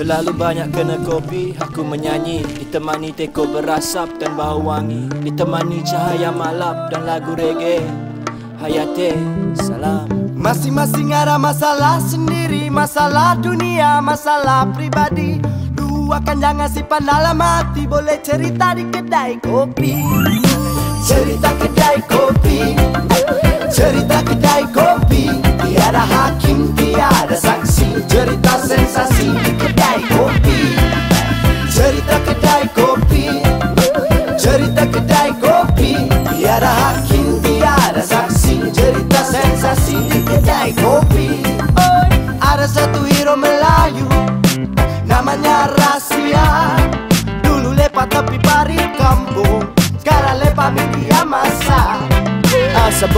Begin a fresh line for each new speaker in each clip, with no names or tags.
Terlalu banyak kena kopi Aku menyanyi. Ditemani teko berasap dan bau wangi. Ditemani cahaya malap dan lagu reggae. Hayate Salam.
Masing-masing ada masalah sendiri. Masalah dunia, masalah pribadi. Luakan jangan simpan dalam hati. Boleh cerita di kedai kopi. Cerita kedai kopi. Cerita kedai kopi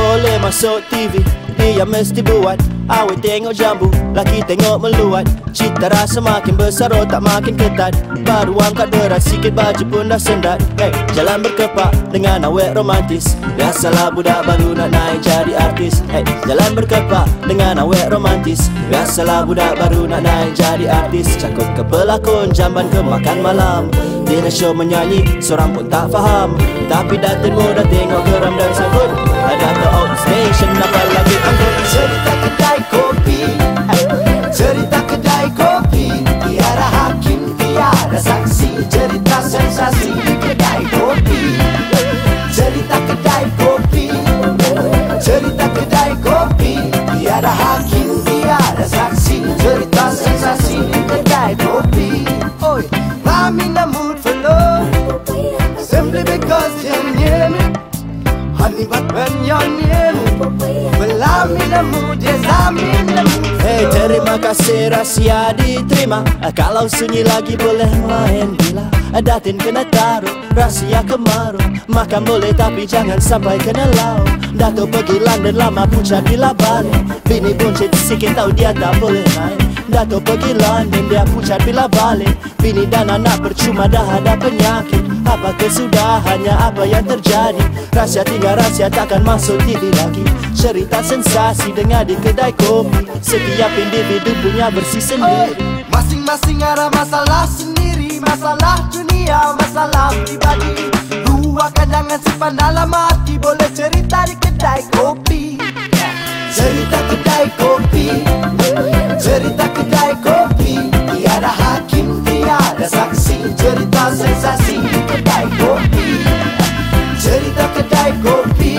boleh masuk TV Dia mesti buat Awet tengok jambu Laki tengok meluat. Cita rasa makin besar Otak makin ketat. Baru angkat berat Sikit baju pun dah sendat. Hey, Jalan berkepak Dengan awet romantis. Biasalah budak baru Nak naik jadi artis. Hey, Jalan berkepak Dengan awet romantis. Biasalah budak baru Nak naik jadi artis. Cakap ke pelakon Jamban ke makan malam. Dinner show menyanyi Seorang pun tak faham. Tapi Datin mudah tengok geram
tiada saksi Cerita sensasi kedai kopi. Cerita kedai kopi. Cerita kedai kopi. Tiada hakim, tiada saksi Cerita sensasi kedai kopi. Oi, I'm in the mood for love Simply because you're near me Honey, but when you're near me Mood
Hey terima kasih rahsia diterima. Ah, Kalau sunyi lagi boleh main bila Ah, Datin kena taruh rahsia kemaru Makan boleh tapi jangan sampai kena lau Dato pergi London lama pucat bila balik Bini buncit sikit tahu dia tak boleh main Dato pergi London dia pucat bila balik. Bini dan anak percuma dah ada penyakit. Apa kesudahannya apa yang terjadi? Rahsia tinggal rahsia takkan masuk TV lagi Cerita sensasi dengar di kedai kopi. Setiap individu punya versi
Oi,
sendiri
Masing-masing ada masalah sendiri. Masalah dunia, masalah pribadi. Luahkan jangan simpan dalam hati. Boleh cerita di Cerita sensasi kedai kopi. Cerita kedai kopi.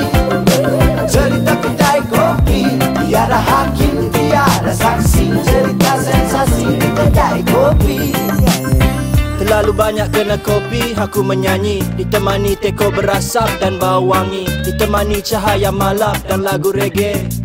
Cerita kedai kopi. Tiada hakim, tiada saksi. Cerita sensasi kedai kopi.
Terlalu banyak kena kopi Aku menyanyi. Ditemani teko berasap dan bau wangi Ditemani cahaya malap dan lagu reggae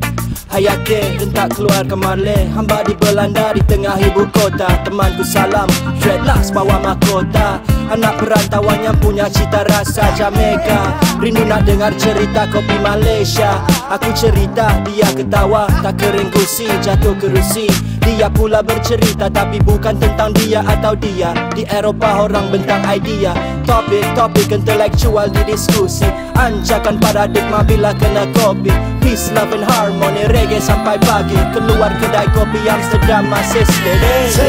Hayate hentak keluar ke Marley Hamba di Belanda di tengah ibu kota. Temanku salam Dreadlocks bawa mahkota Anak perantauan yang punya cita rasa Jamaica. Rindu nak dengar cerita kopi Malaysia. Aku cerita dia ketawa. Tak kering gusi jatuh kerusi. Dia pula bercerita tapi bukan tentang dia atau dia. Di Eropah orang bentang idea. Topik-topik intelektual didiskusi. Anjakan paradigma bila kena kopi. Peace, love and harmony Reggae sampai pagi. Keluar kedai kopi Amsterdam masih steady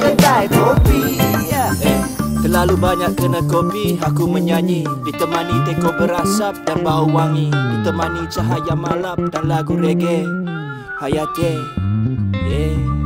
kedai kopi
Terlalu banyak kena kopi Aku menyanyi. Ditemani teko berasap dan bau wangi. Ditemani cahaya malap dan lagu reggae. Hayate Yeah